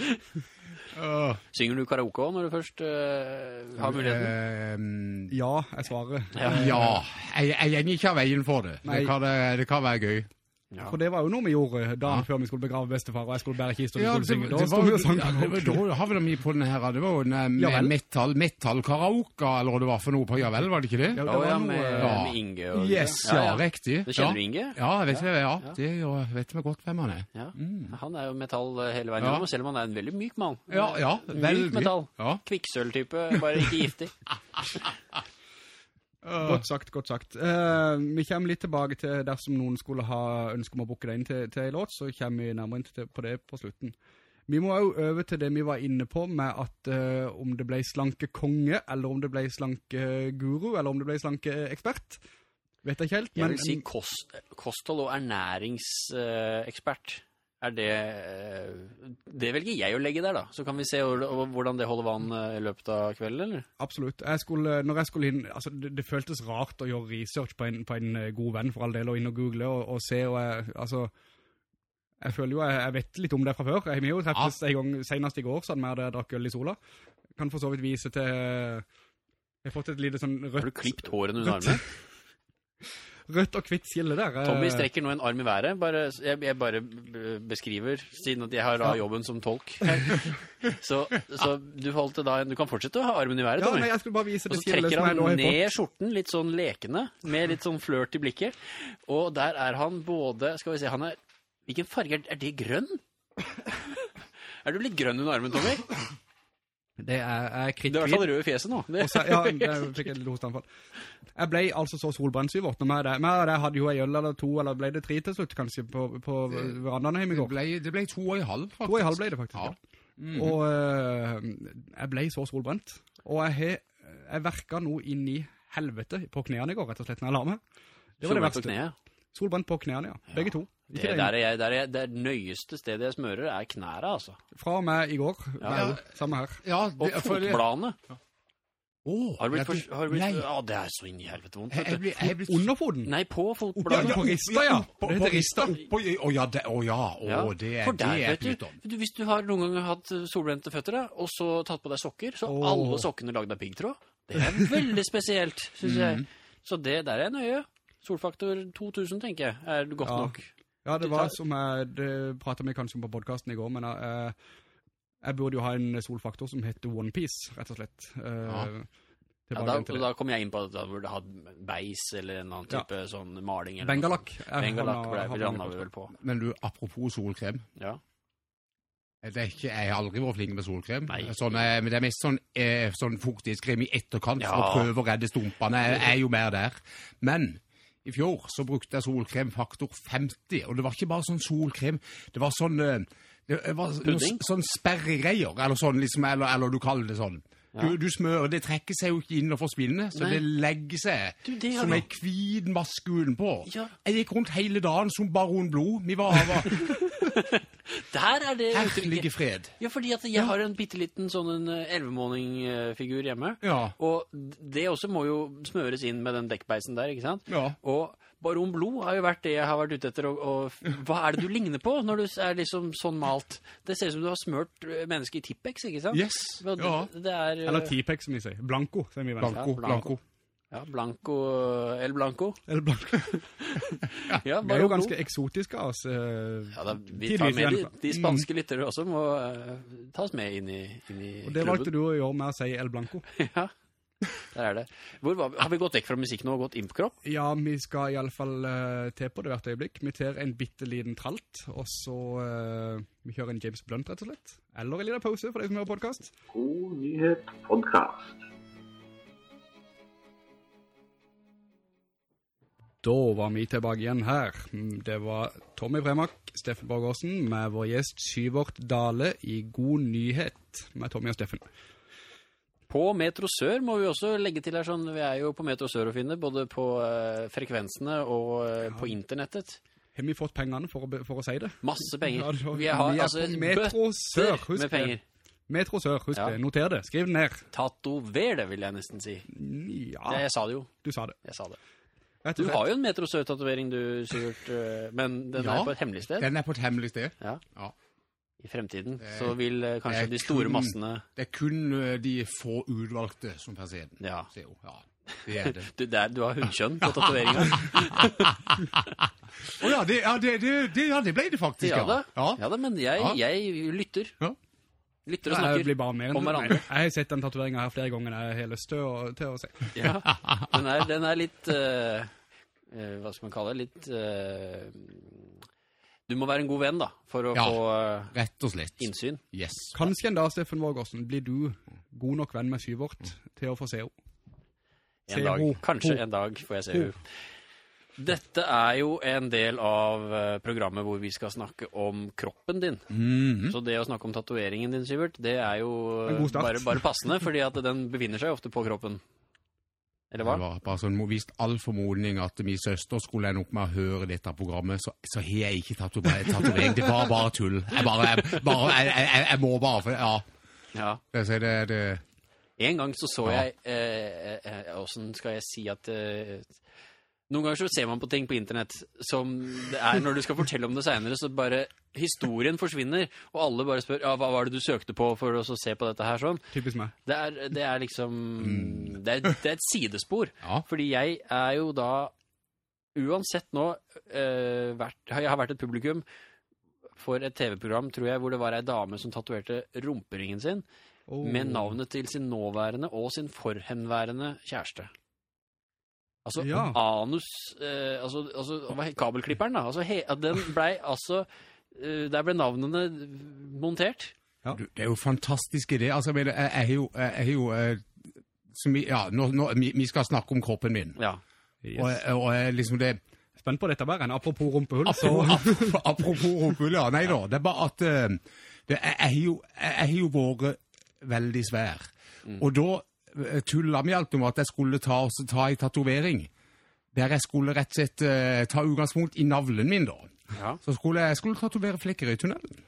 Synger du karaoke når du først uh, har muligheten? Uh, Ja, jeg svarer. Ja. ja. Jeg, jeg gjenger ikke av veien for det. Det kan, det kan være gøy. Ja. For det var jo noe vi gjorde dagen før vi skulle begrave bestefar, og jeg skulle bære kist og du Ja, skulle synge. Da stod vi og sang ja, karaoke. da har vi mye på den her. Det var jo en eh, Ja metal, metal-karaoke, eller hva det var for noe på Ja vel, var det ikke det? Ja, det var ja, noe, med, ja. med Inge og Yes, ja, riktig. Det kjenner du Inge? Ja, jeg vet, ja. ja. Ja. Det jo, vet vi godt hvem han er. Ja. Han er jo metall eh, hele veien Ja. gjennom, selv om han er en veldig myk mann. Ja, ja, Myk veldig. metall. Ja. Kvikksølvtype, bare ikke giftig. Godt sagt, godt sagt. Uh, vi kommer litt tilbake til dersom noen skulle ha ønske om å bukke deg inn til, til en låt, så kommer vi nærmere inn til, på det på slutten. Vi må jo øve til det vi var inne på med at uh, om det ble slanke konge, eller om det ble slanke guru, eller om det ble slanke ekspert. Vet jeg ikke helt, Jeg men vil si kost, kosthold- og ernæringsekspert. Er det eh, Det velger jeg å legge der, da. Så kan vi se hvordan det holder vann eh, i løpet av kvelden, eller? absolutt. Jeg skulle, når jeg skulle inn, altså det, det føltes rart å gjøre research på en, på en eh, god venn for all del, og inn og google og, og se, og jeg, altså, jeg føler jo, jeg, vet litt om det fra før. Jeg har jo treffes en gang, senest i går, sånn med at jeg drakk øl i sola. Kan for så vidt vise til Jeg har fått et lite sånn rødt... Har du klippt hårene under armen? rødt og hvitt skille der. eh, Tommy strekker nå en arm i været. Bare, jeg, jeg bare beskriver, siden at jeg har da jobben som tolk. Så, så du, holdt da, du kan fortsette å ha armen i været, Ja, Tommy. nei, jeg skulle bare vise det så skillet trekker som jeg han ned skjorten, litt sånn lekende, med litt sånn flørt i blikket. Og der er han både, skal vi se, han er, hvilken farge er, er det grønn? Er du litt grønn under armen, Tommy? Det er, er Du er i hvert fall rød i fjeset nå. Det, så- ja, jeg fikk et lite hosteanfall. Jeg ble altså så solbrennsyvått når jeg, det. Jeg hadde jo en øl eller to, eller ble det tre til slutt, kanskje, på, på verandaen hjemme i Det går. ble, det ble to og en halv, faktisk. To og en halv ble det faktisk. Ja. Ja. Og eh, jeg ble så solbrent. Og jeg, he, jeg verket noe inn i helvete på knærne i går, rett og slett, når jeg la meg. Det var det Solbrent på verste. kneet. Solbrent på knærne, ja. Begge to. Det, det der er jeg, der er jeg, det nøyeste stedet jeg smører, er knæra, altså. Fra og med i går. Ja. Ja. Samme her. Ja, det, og fotbladene. Åh, Har du blitt, ja, for, har du blitt Nei, Ja, det er så inn i helvete vondt. jeg, jeg, jeg, blir- Underfoten. Nei, på Ja, ja, på rista, ja. På, Det på heter rista Å oh, ja, det, oh, ja, Oh, Ja, det, er- for det der, er vet du, om. hvis du har noen ganger hatt eh, solbrente føtter, da, og så tatt på deg sokker, så oh. alle sokkene lagd av piggtråd. Det er veldig spesielt, synes Mm. jeg. Så det der er nøye. Solfaktor 2000, tenker jeg, er godt Ja. nok. Ja, det var som jeg det pratet vi kanskje om på podcasten i går, men jeg, jeg burde jo ha en solfaktor som heter One Piece, rett og slett. Eh, Ja, tilbake da, da kom jeg inn på at da burde ha beis eller en annen Ja. type sånn maling. eller Bengalak Bengalakk. Bengalakk havna- ble, havna vi vel på. Men du, apropos solkrem. Ja. Det ikke, jeg har aldri vært flink med solkrem. Sånn, eh, men det er mest sånn, eh, sånn fuktighetskrem i etterkant for å prøve å redde stumpene. Jeg er jo mer der. Men i fjor så brukte jeg solkrem faktor 50, og det var ikke bare sånn solkrem. Det var sånn, eh, det var Pudding? sånn sperregreier, eller sånn, liksom, eller, eller du kaller det sånn. Du, du smører, det trekker seg jo ikke inn og forsvinner, så Nei. det legger seg Du, det som ei hvit maske utenpå. Ja. Jeg gikk rundt hele dagen som baron blod. Vi var, over. Der er det herlige fred. Ja, fordi at jeg har en bitteliten sånn en eh, elvemåningfigur hjemme. Ja. Og det også må jo smøres inn med den dekkbeisen der, ikke sant? Ja. Og Baron Blod har jo vært det jeg har vært ute etter. Og, og hva er det du ligner på når du er liksom sånn malt? Det ser ut som du har smørt eh, mennesket i Tippex, ikke sant? Yes. Det, Ja. det er... eh, Eller T-Pex, som vi sier. Blanco, sier vi. Blanco, Ja, Blanco. Ja, Blanco, El Blanco. El Blanco. Ja, Vi er jo ganske eksotiske av oss. Uh, Ja, da, vi tar med de, de spanske lyttere også må ta tas med inn i, inn i Og det valgte du å gjøre med å si El Blanco. Ja, der er det. Hvor var vi? Har vi gått vekk fra musikk nå og gått inn på kropp? Ja, vi skal i alle fall uh, til på det hvert øyeblikk. Vi tar en bitteliten tralt, og så uh, vi kjører en James Blunt, rett og slett. Eller en liten pause for deg som hører podcast. God nyhet podcast. Da var vi tilbake igjen her. Mm, Det var Tommy Bremak, Steffen Borgårdsen, med vår gjest Syvort Dale i God Nyhet med Tommy og Steffen. På Metro Sør må vi også legge til her sånn, vi er jo på Metro Sør å finne, både på uh, frekvensene og eh, på internettet. Har vi fått pengene for å, for å si det? Masse penger. Ja, det- vi har vi altså Metro Sør, husk med det. penger. Metro Sør, husk Ja. det. Noter det. Skriv det ned. Tatover det, vil jeg nesten si. Ja, Jeg sa det jo. du sa det. Jeg sa det. Du har jo en Metro Sør-tatovering, du, Sivert, eh, men den Ja. er på et hemmelig sted. Den er på et hemmelig sted. Ja. Ja. I fremtiden er, så vil eh, kanskje er de store kun- massene Det er kun de få utvalgte som får se den. Ja. Se ja. Det er det. Du, der, du har hundkjønn på tatoveringa. Å ja, det, ja, det, det, det, ja, det ble det faktisk, Ja da. Ja. Ja da, men jeg, jeg lytter. Ja. Lytter og snakker blir bare mer om hverandre. jeg har sett den tatoveringen her flere ganger jeg har lyst til å, til å se. Ja, den er, den er litt uh, eh, Hva skal man kalle det? Litt eh, Du må være en god venn, da, for å Ja. få uh, Rett og slett. innsyn. Yes. Kanskje en dag, Steffen Vågårdsen, blir du god nok venn med Syvert til å få se henne. En Se dag. Kanskje en dag får jeg se henne. Dette er jo en del av eh, programmet hvor vi skal snakke om kroppen din. Mhm. Så det å snakke om tatueringen din, Sivert, det er jo bare, bare passende, fordi at den befinner seg ofte på kroppen. Eller hva? Det var bare sånn, Hvis all formodning at min søster skulle ende opp med å høre dette programmet, så, så har jeg ikke tatovering. Det var bare tull. Jeg bare, jeg, bare, jeg, jeg, må bare for, Ja. Ja. Det, det, det En gang så så Ja. jeg eh, eh, Åssen skal jeg si at eh, Noen ganger så ser man på ting på internett som det er når du skal fortelle om det senere, så bare historien forsvinner, og alle bare spør ja, hva var det du søkte på for å se på dette her sånn. Typisk meg. Det er, det er liksom det, er, det er et sidespor. Ja. Fordi jeg er jo da uansett nå øh, vært, Jeg har vært et publikum for et TV-program, tror jeg, hvor det var ei dame som tatuerte rumperingen sin Oh. med navnet til sin nåværende og sin forhenværende kjæreste. Altså Ja. anus eh, Altså, altså kabelklipperen, da. Altså, he, den ble altså eh, Der ble navnene montert. Du, Det er jo fantastisk idé. Altså, jeg, er jo, jeg er jo eh, som vi, ja, nå, nå, vi, vi skal snakke om kroppen min. Ja. Yes. Og, og liksom det Spent på dette bare, en apropos rumpehull. Apropos, Så, apropos, rumpehull, ja. Nei da. Det er bare at eh, det, har jo, jeg har jo vært veldig svær. Og da eh, tulla med alt om at jeg skulle ta, ta ei tatovering. Der jeg skulle rett og slett uh, ta utgangspunkt i navlen min, da. ja. Så skulle jeg skulle tatovere flekker I, tunnelen.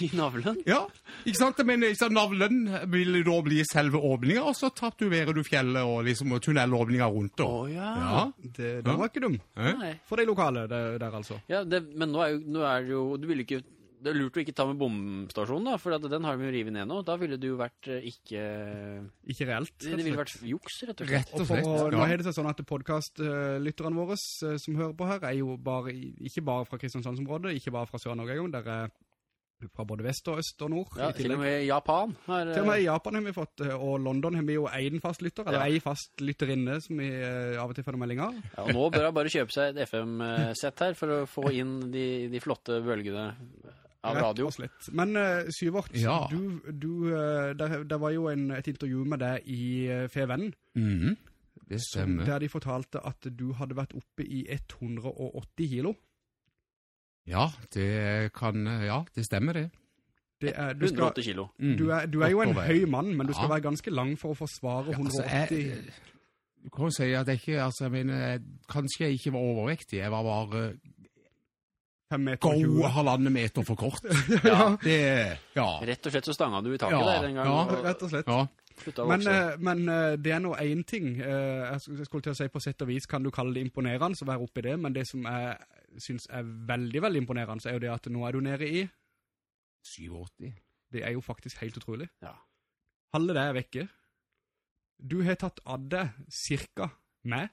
I navlen. Ja, ikke sant? Men ikke sant? Navlen vil da bli selve åpninga, og så tatoverer du fjellet og liksom tunnelåpninga rundt. Å oh, ja. Ja. det, det var ikke dum. Nei. For de lokale der, der altså. Ja, det, men nå er, jo, nå er det jo Du ville ikke Det er lurt å ikke ta med bomstasjonen, da, for at den har vi jo revet ned nå. Da ville det jo vært eh, ikke Ikke reelt. Det, ville vært juks, rett og slett. Rett Og og slett. å- nå er det sånn at podcastlytterne våre eh, som hører på her, er jo bare, ikke bare fra Kristiansandsområdet, ikke bare fra Sør-Norge engang, der er fra både vest og øst og nord. Ja, til og med Japan har Til og med Japan har vi fått, eh, og London har vi jo en fast lytter, eller Ja. en fast lytterinne som vi av og til får noen meldinger. ja, og Nå bør jeg bare kjøpe seg et FM-sett her for å få inn de, de flotte bølgene av Rett radio. og slett. Men uh, Syvart, Ja. du, du, uh, der, der var jo en, et intervju med deg i uh, Fevennen, Mhm. Det stemmer. der de fortalte at du hadde vært oppe i 180 kilo. Ja, det kan Ja, det stemmer, det. Det er, du, skal, 180 kilo. Mm. du, er, du er jo en høy mann, men du skal Ja. være ganske lang for å forsvare Ja, altså, 180 jeg, du kan jo si at jeg ikke Altså, jeg mener, jeg- kanskje jeg ikke var overvektig. Jeg var bare fem meter og gode 20. halvannen meter for kort. Ja. Det Ja. Rett og slett så stanga du i taket Ja, der den gang. ja. Rett og slett. ja. Men, eh, men eh, det er nå én ting. eh, Jeg skulle til å si på sett og vis kan du kalle det imponerende å være oppi det, men det som jeg syns er veldig veldig imponerende, er jo det at nå er du nede i 87. Det er jo faktisk helt utrolig. Ja. Halve det er vekke. Du har tatt av deg cirka meg,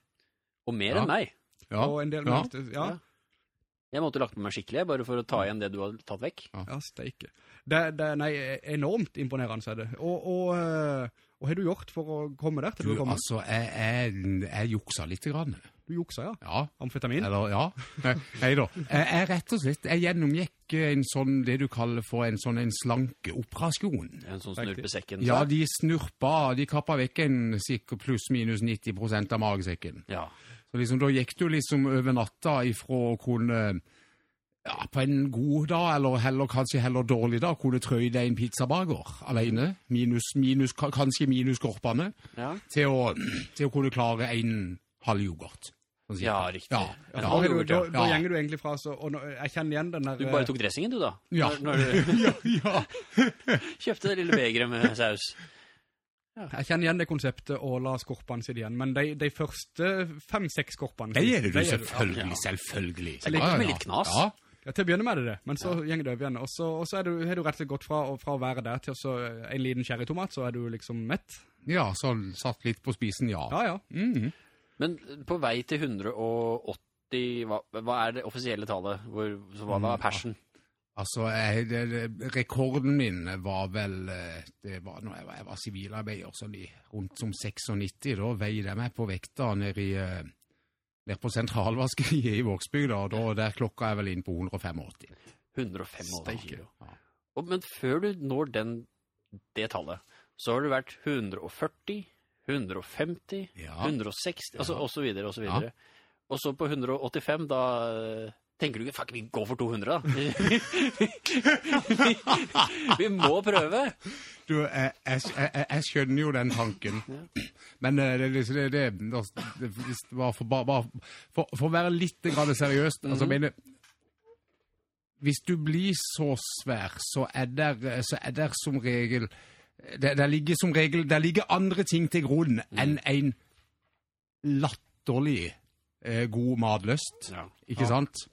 Og mer Ja. enn meg. Ja. og en del Ja. ja. ja. Jeg måtte lagt på meg skikkelig bare for å ta igjen det du har tatt vekk. Ja, steike. Det, det nei, enormt imponerende er det. Og, og, eh, og har du gjort for å komme der til Du, du kommer? altså, jeg, jeg, jeg juksa litt grann. Du juksa, ja. Ja. Amfetamin? Eller, ja. Nei, nei da. Jeg, jeg rett og slett jeg gjennomgikk en sånn, det du kaller for en sånn en slankeoperasjon. En sånn snurpesekken. Ja, de snurpa, de kappa vekk en sikkert pluss-minus 90 prosent av magesekken. ja. Så liksom, da gikk du liksom over natta ifra å kunne, ja, på en god dag, eller heller, kanskje heller dårlig dag, kunne trøye deg en pizzabager alene, minus, minus, kanskje minus korpene, Ja. til å, til å kunne klare en halv yoghurt. sånn. Ja, riktig. Ja, Ja, Da, ja, har da, da gjenger du egentlig fra, så, og nå, jeg kjenner igjen den der Du eh, bare tok dressingen, du, da? Ja. Når, når du ja, ja. kjøpte det lille begeret med saus. Jeg kjenner igjen det konseptet å la skorpene sitte igjen, men de, de første fem-seks skorpene Det gjør du, de selvfølgelig, Ja. selvfølgelig. Det ligger med litt knas. Ja, Ja, til å begynne med det det, men så gjenger det over igjen. Og så, og så er du, har du rett og slett gått fra, fra å være der til så en liten cherrytomat, så er du liksom mett. ja, så satt litt på spisen, ja. Ja, ja. Mhm. Men på vei til 180 Hva, hva er det offisielle tallet? Hvor, så hva, hva er persen? Altså, jeg, det, rekorden min var vel eh, Det var når jeg var, jeg var sivilarbeider, sånn i rundt som 96. Da veide jeg meg på vekta nede i eh, på sentralvaskeriet i Vågsbygda, og da, der klokka er vel inn på 185. 185 Steike. kilo. Og, men før du når den, det tallet, så har du vært 140, 150, Ja. 160, altså, og så videre, og så Ja. videre. Og så på 185, da eh, tenker du ikke, fuck, vi går for 200 da. vi må prøve. Du, jeg, jeg, jeg, skjønner jo den tanken, men eh, det, det, det, det, det, det var for, bare, for, for å være litt grann seriøst, altså, jeg mener, hvis du blir så svær, så er der, så er der som regel, det, der ligger som regel, der ligger andre ting til grunn enn en latterlig eh, god matlyst. Ja. Ikke sant?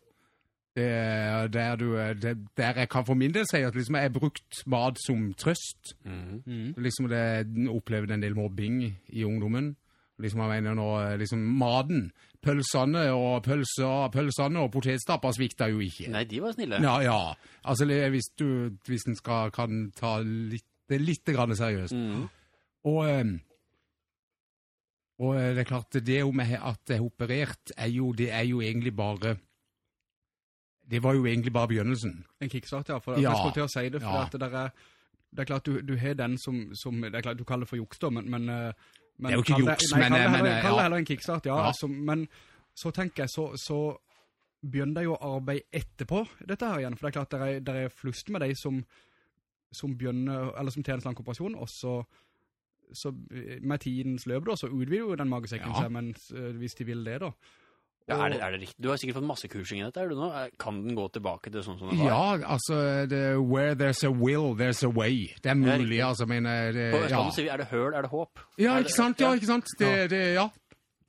Er der, du, det, der jeg kan for min del si at liksom jeg har brukt mat som trøst. Mhm. Liksom det, opplevde en del mobbing i ungdommen. Liksom jeg mener nå, liksom maten, pølsene og pølser, pølsene og potetstapper svikta jo ikke. Nei, de var snille. Ja, ja. Altså hvis du, hvis en skal, kan ta litt, det litt grann seriøst. Mhm. Og, eh, og eh, det er klart, det om jeg, at jeg har operert, er jo, det er jo egentlig bare Det var jo egentlig bare begynnelsen. En kickstart, ja. For Ja. jeg skulle til å si det, for Ja. det, er, det er klart du, du har den som, som, det er klart du kaller det for juks da, men, men, eh, men Det er jo ikke juks, men- kall det heller, men, ja. heller en kickstart, ja. Ja. Altså, men så tenker jeg, så, så begynner jeg jo å arbeide etterpå dette her igjen, for det er klart det er, det er flust med de som, som begynner, eller som tjener en slank operasjon, og så, så med tidens løp da, så utvider jo den magesekken Ja. seg, mens, eh, hvis de vil det da. Ja, er, det, er det riktig? Du har sikkert fått masse kursing i dette, er du nå? Er- Kan den gå tilbake til sånn som den var? Ja, altså det, Where there's a will, there's a way. Det er mulig, riktig. altså. Men det, På ja. Østlandet sier vi, er det høl, er det håp? ja, Er ikke sant? Ja, ikke sant? Det, det, ja,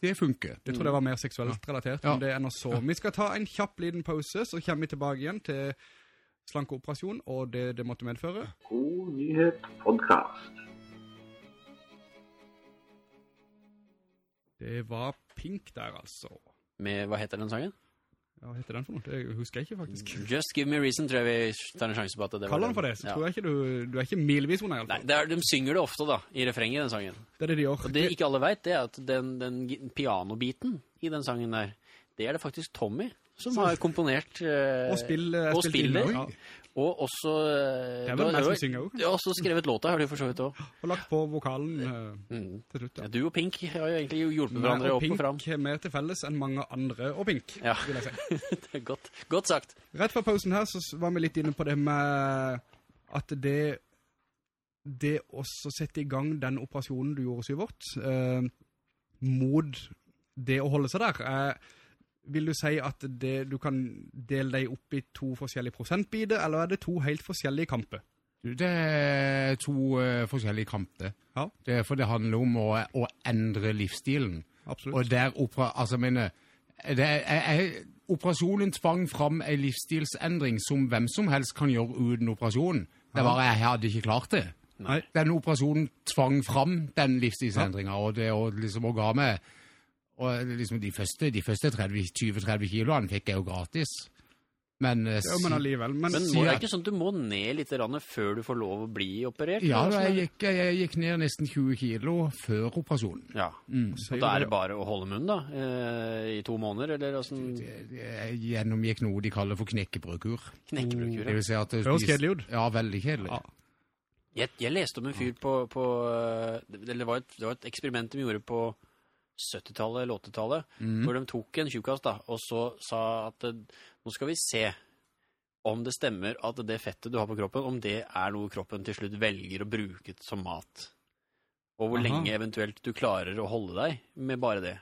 det funker. Jeg tror det var mer seksuelt relatert, Ja. men det er noe så. Vi skal ta en kjapp liten pause, så kommer vi tilbake igjen til slankeoperasjon og det det måtte medføre. God nyhet podcast. Det var Pink der, altså. Med, hva heter den sangen? Ja, hva heter den for noe? Det husker jeg ikke, faktisk. Just Give Me Reason, tror jeg vi tar en sjanse på at det var Kaller den for det, så Ja. tror jeg ikke du, du er ikke milvis under i Nei, fall. Nei, er, de synger det ofte da, i refrenget i den sangen. Det er det de gjør. Og det ikke alle vet, det er at den, den pianobiten i den sangen der, det er det faktisk Tommy som har komponert eh, Og spill- og spiller. ja. Og også eh, Det har- meg som synger også. Ja, også skrevet låta, har du for så vidt også. Og lagt på vokalen eh, Mm. til slutt, ja. Du og Pink har jo egentlig hjulpet med hverandre opp og Pink er mer til felles enn mange andre og Pink, Ja. vil jeg si. Det er godt, godt sagt. Rett fra pausen her så var vi litt inne på det med at det det også sette i gang den operasjonen du gjorde, Syvort, eh, mot det å holde seg der, eh, vil du si at det, du kan dele deg opp i to forskjellige prosentbider, eller er det to helt forskjellige kamper? Det er to uh, forskjellige kamper. Ja. Det er for det handler om å, å endre livsstilen. Absolutt. Og der opera, altså, mine, det er, er, operasjonen tvang fram en livsstilsendring som hvem som helst kan gjøre uten operasjon. Det var jeg hadde ikke klart det. Nei. Den operasjonen tvang fram den livsstilsendringa, og det og liksom å ga meg og liksom de første, de første 20-30 kiloene fikk jeg jo gratis. Men, eh, Ja, men allikevel. Men, Men må, det er ikke sånn at du må ned litt før du får lov å bli operert? Ja, da, jeg gikk, jeg gikk ned nesten 20 kilo før operasjonen. Ja, mm. og da er det bare å holde munn da, eh, i to måneder, eller hvordan Jeg gjennomgikk noe de kaller for knekkebrødkur. knekkebrødkur? Det vil si at det Høres kjedelig ut. Ja, veldig kjedelig. Ja. Jeg, jeg leste om en fyr på, på eh, det, det, var et, det var et eksperiment de gjorde på 70-tallet eller 80-tallet, Mm. hvor de tok en tjukkas da, og så sa at eh, nå skal vi se om det stemmer at det fettet du har på kroppen, om det er noe kroppen til slutt velger å bruke som mat. Og hvor Aha. lenge eventuelt du klarer å holde deg med bare det.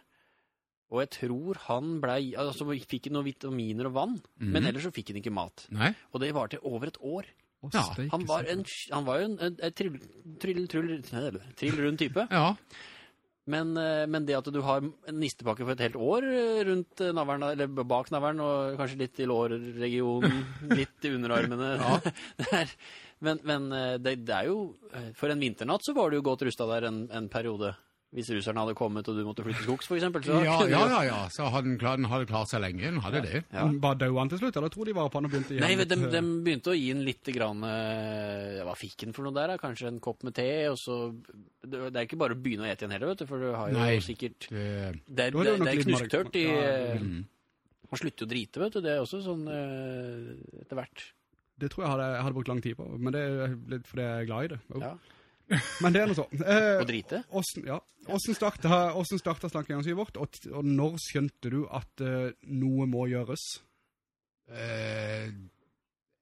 Og jeg tror han blei, altså fikk noen vitaminer og vann, mm. men ellers så fikk han ikke mat. Nei? Og det varte over et år. Ja, Han var, en, han var jo en, en, en trill, trill, trill, trill, trill rund type. Ja. Men, eh, men det at du har en nistepakke for et helt år eh, rundt eh, navlen, eller bak navlen, og kanskje litt i lårregionen, litt i underarmene ja. der. Men, men det, det er jo For en vinternatt så var du jo godt rusta der en, en periode. Hvis russerne hadde kommet og du måtte flytte skogs, for eksempel. Så Ja, ja, ja, ja. Så hadde den klart, hadde klart seg lenge. Den hadde det. Ja. Var døde han til slutt, eller tror de var på han og begynte igjen? Nei, litt, de, eh, de begynte å gi en litt grann, eh, ja, Hva fikk den for noe der? da? Kanskje en kopp med te, og så Det det er ikke bare å begynne å ete igjen heller, vet du, for du har jo Nei. sikkert det Det er, det det, det er knusktørt i ja, eh, mm. Man slutter jo å drite, vet du. Det er også sånn eh, etter hvert. Det tror jeg hadde, jeg hadde brukt lang tid på, men det er litt fordi jeg er glad i det. Oh. Ja. Men det er noe sånn. Eh, Å drite? Hvordan, ja. Hvordan starta, hvordan starta slankegangssyet vårt, og, og når skjønte du at eh, noe må gjøres? Eh,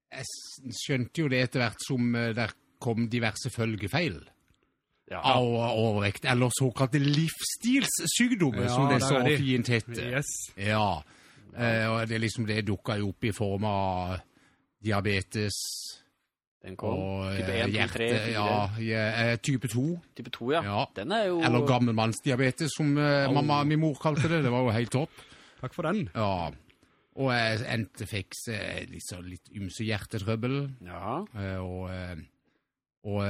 jeg skjønte jo det etter hvert som eh, der kom diverse følgefeil Ja. av overvekt, eller såkalte livsstilssykdommer, Ja, som det så de. fint heter. Yes. Ja, eh, og det, er liksom, det dukka jo opp i form av diabetes, Den kom. Og type eh, 1, 2, 3, hjerte, 4. ja, eh, type 2. Type 2, ja. Ja. Den er jo Eller gammelmannsdiabetes, som oh. mamma min mor kalte det. Det var jo helt topp. Takk for den. Ja. Og jeg endte fikk liksom litt ymse hjertetrøbbel. Ja. Og, og,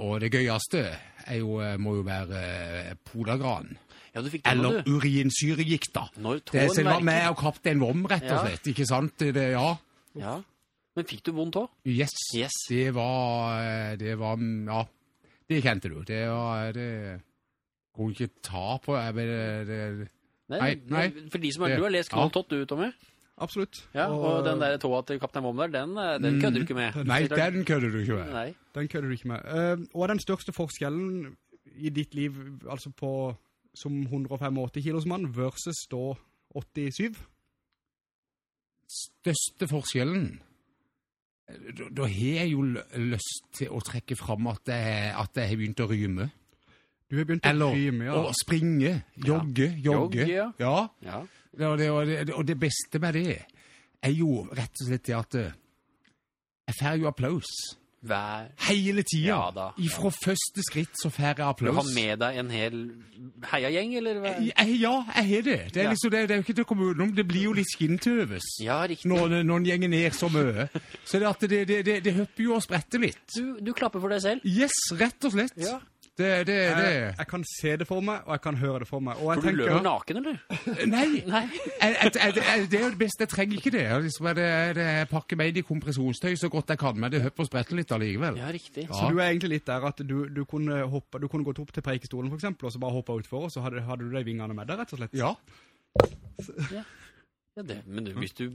og det gøyeste er jo, må jo være podagran. ja, du fikk den, Eller du. urinsyregikt, da. Når Det tåen som var med og kaptein Vom, rett og Ja. slett. Ikke sant? Det, ja. Ja. Men fikk du vondt òg? Yes. Yes. Det var Det var Ja. Det kjente du. Det var Det kunne ikke ta på jeg, vet, det, Nei, nei. For de som har, Det- du har lest ja. Knoll Tott, du, Tommy? Absolutt. Ja, og, den der tåa til Kaptein Vom der, den, eh, den kødder du ikke med. Nei, den kødder du ikke med. Nei. Den kødder du ikke med. Uh, er den største forskjellen i ditt liv, altså på som 185 kilos mann versus da 87? Største forskjellen da, har jeg jo lyst til å trekke fram at jeg, at jeg har begynt å ryme. Du har begynt å Eller ryme, ja. å springe, jogge, jogge. Jogge, ja. ja. Ja. Og det, og, det, og det beste med det er jo rett og slett det at eh, jeg får jo applaus. Hver Hele tida. Ja da. Ifra første skritt så får jeg Du har med deg en hel heiagjeng, eller? hva? Jeg, ja, jeg har det. Det er, Ja. liksom, det, det er jo ikke til å komme utenom. Det blir jo litt skintøves. Ja, riktig. Når, når en gjenger ned så mye. Så det, at det, det, det, det hopper jo og spretter litt. Du, du klapper for deg selv. Yes, rett og slett. Ja. Det, det, jeg, det. jeg kan se det for meg, og jeg kan høre det for meg. Og jeg tenker, du løper naken, eller? Nei, Nei. jeg, jeg, det er jo det beste. Jeg trenger ikke det. Jeg Liksom, jeg pakker meg inn i kompresjonstøy så godt jeg kan, men det høper og spretter litt allikevel. Ja, riktig. så du er egentlig litt der at du, du, kunne, hoppe, du kunne gått opp til preikestolen for eksempel, og så bare hoppe utfor, og så hadde, hadde du de vingene med deg, rett og slett. Ja. Ja, det, men du, hvis du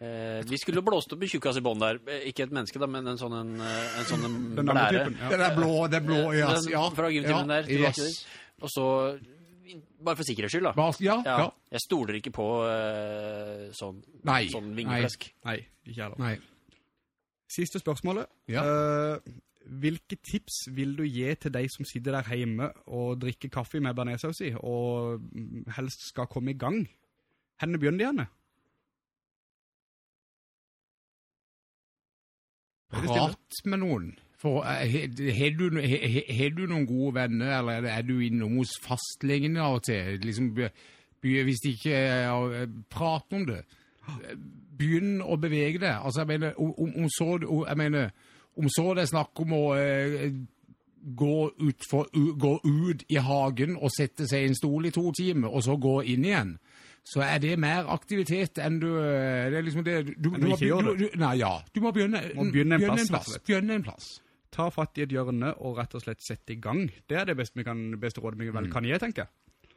eh, Vi skulle blåst opp en tjukkas i bånn der. Eh, Ikke et menneske, da, men en sånn, en, eh, en sånn en Den andre blære. typen, ja. Den er blå, den er blå, ja. Den ja. fra gymtimen der, i til vass. Og så Bare for sikkerhets skyld, da. Bare- Ja, Ja. ja. Jeg stoler ikke på uh, sånn, Nei, sånn nei. vingeflesk. Nei, ikke heller. Nei. Siste spørsmålet. Ja. Uh, hvilke tips vil du gi til de som sitter der hjemme og drikker kaffe med bearnéssaus i, og mm, helst skal komme i gang? Hvor begynner de. Prat med noen. Eh, Har du, du noen gode venner, eller er du innom hos fastlegen av og til? Liksom, hvis de ikke eh, Prat om det. Begynn å bevege deg. Altså, jeg mener, om, om, om så Jeg mener, om så det er snakk om å eh, gå ut, for, gå ut i hagen og sette seg i en stol i to timer, og så gå inn igjen, så er det mer aktivitet enn du eh, Det er liksom det du, du, du, ikke begynne- du, du, Nei, ja. Du må begynne, Må begynne en plass, en, plass. Begynne en plass. Ta fatt i et hjørne og rett og slett sette i gang. Det er det beste, vi kan, beste rådet vi Mm. vel kan gi, tenker jeg.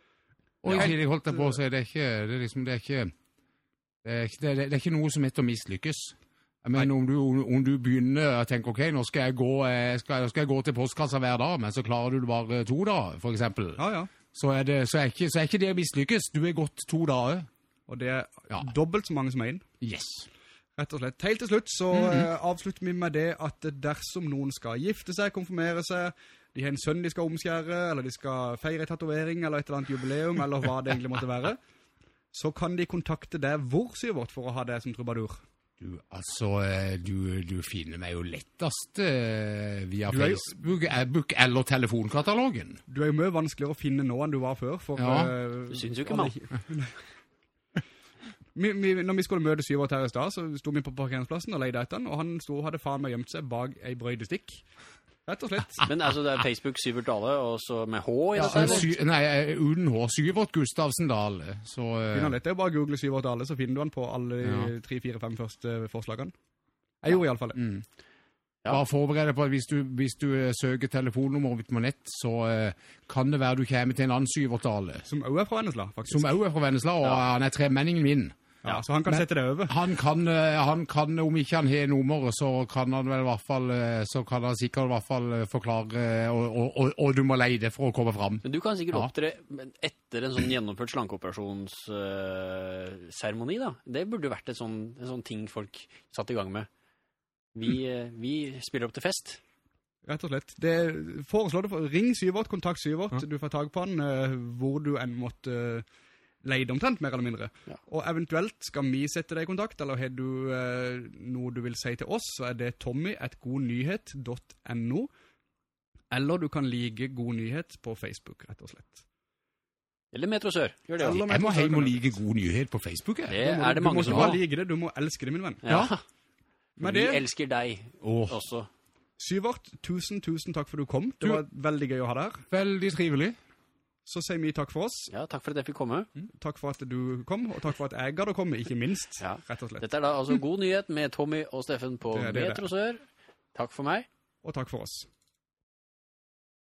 Og Ja. jeg holdt deg på å si, det er ikke Det er liksom, det er ikke det er ikke, det er, det er ikke noe som heter mislykkes. Jeg mener, om du, om du begynner å tenke ok, nå skal jeg gå, eh, skal, skal jeg gå til postkassa hver dag, men så klarer du det bare to da, for eksempel, Ja, ja. Så er, det, så, er ikke, så er ikke det å mislykkes. Du er gått to dager. Og det er Ja. dobbelt så mange som er inn. Yes. Rett og slett. Helt til slutt så Mhm. eh, avslutter vi med det at dersom noen skal gifte seg, konfirmere seg, de har en sønn de skal omskjære, eller de skal feire tatovering, eller et eller annet jubileum, eller hva det egentlig måtte være, så kan de kontakte deg hvor, Syvert, for å ha deg som trubadur. Du, altså, eh, du, du finner meg jo lettest eh, via jo- Facebook eh, book eller telefonkatalogen. Du er jo mye vanskeligere å finne nå enn du var før. For, Ja. uh, Du synes jo ikke, vi, når vi skulle møte Syvert her i sted, så sto vi på parkeringsplassen og leide etter han, og han sto og hadde faen meg gjemt seg bak ei brøydestikk. Rett og slett. Men altså, det er Facebook Syvert Dale, og så med H i Ja, det? eller? sy, nei, Uden uten H. Syvert Gustavsen Dale. Så uh... Finner han det er bare å google Syvert Dale, så finner du han på alle Ja. de tre, fire, fem første forslagene. Jeg gjorde i alle fall det. Mm. Ja. Bare forbered deg på at hvis du, hvis du eh, søker telefonnummer mitt på nett, så uh, kan det være du kommer til en annen Syvertale, Som også er fra Vennesla, faktisk. som òg er fra Vennesla, og han er tremenningen min. Ja, så han kan Men- sette det over. Han kan, eh, han kan, om ikke han har nummeret, så kan han vel i hvert fall, eh, så kan han sikkert i hvert fall eh, forklare, og, og, og, og du må leie det for å komme fram. Men du kan sikkert Ja. opptre etter en sånn gjennomført slankeoperasjonsseremoni, da. Det burde vært et sånn, en sånn ting folk satt i gang med. Vi, eh, vi spiller opp til fest. Rett og slett. Det foreslår det. Ring Syvert, kontakt Syvert. Du får tag på han hvor du enn måtte eh, leid omtrent, mer eller mindre. Ja. Og eventuelt skal vi sette deg i kontakt, eller har du eh, noe du vil si til oss, så er det tommy.godnyhet.no, eller du kan like God Nyhet på Facebook, rett og slett. Eller Metro Sør. Gjør det også. Jeg må hjem og like god nyhet på Facebook, jeg. Det er du- det mange Du må ikke bare like det, du må elske det, min venn. Ja. Med Vi det, elsker deg Åh, også. Syvart, tusen, tusen takk for du kom. Det Du- var veldig gøy å ha deg her. veldig trivelig. Så sier vi takk for oss. Ja, takk for at jeg fikk komme. Takk for at du kom, og takk for at jeg hadde kommet, komme, ikke minst. Ja. Rett og slett. Dette er da altså God nyhet med Tommy og Steffen på. Metro Sør. Takk for meg. Og takk for oss.